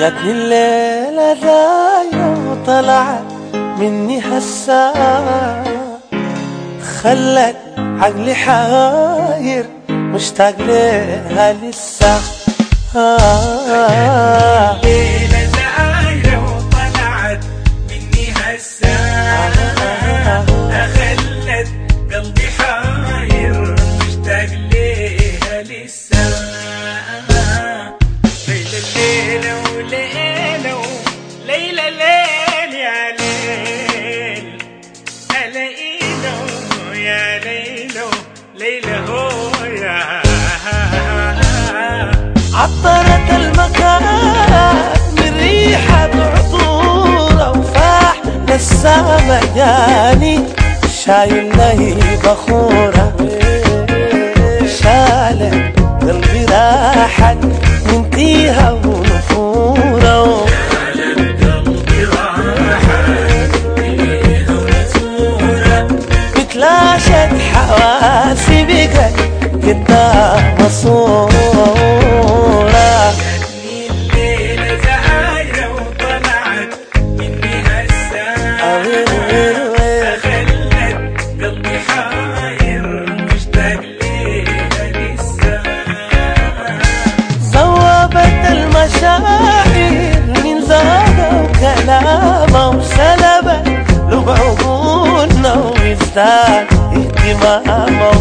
جاتني الليلة ذاية وطلعت مني هالساعة خلت عقلي حاير مشتاق ليها لسه. آه. ليلة ليلة هو يا عطرت المكان من ريحة عطورة وفاح نسامة جاني شايل لي بخورة شالت قلبي راحت قدام صورة الليلة زايرة وطلعت مني هالساعة خلت قلبي حاير مشتاق ليها لسه ذوبت المشاعر من زادة وكلامه وسلبت لب عقولنا وازداد اهتمامه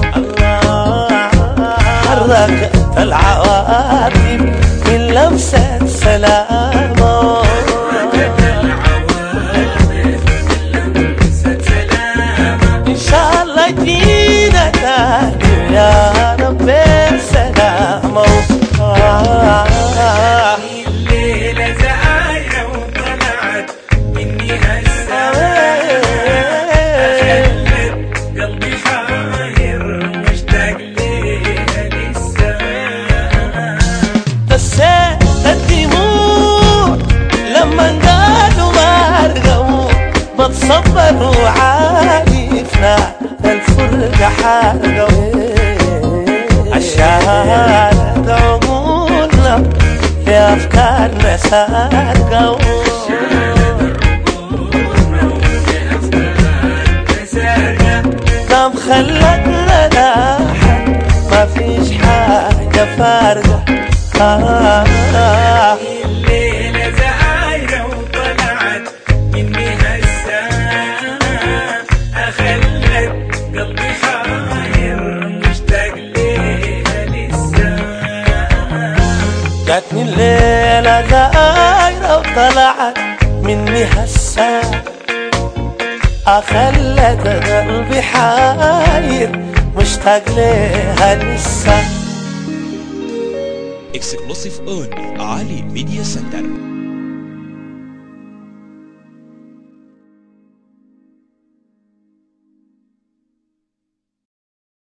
حركت العواطف من لمسة سلامه حرقوا عشان عقولنا في أفكارنا سارقوا قام خلتنا لاحق ما فيش حاجة فارقة آه آه جاتني الليلة دايرة وطلعت مني هالساعة أخلت قلبي حاير مشتاق ليها لسه exclusive on Ali Media Center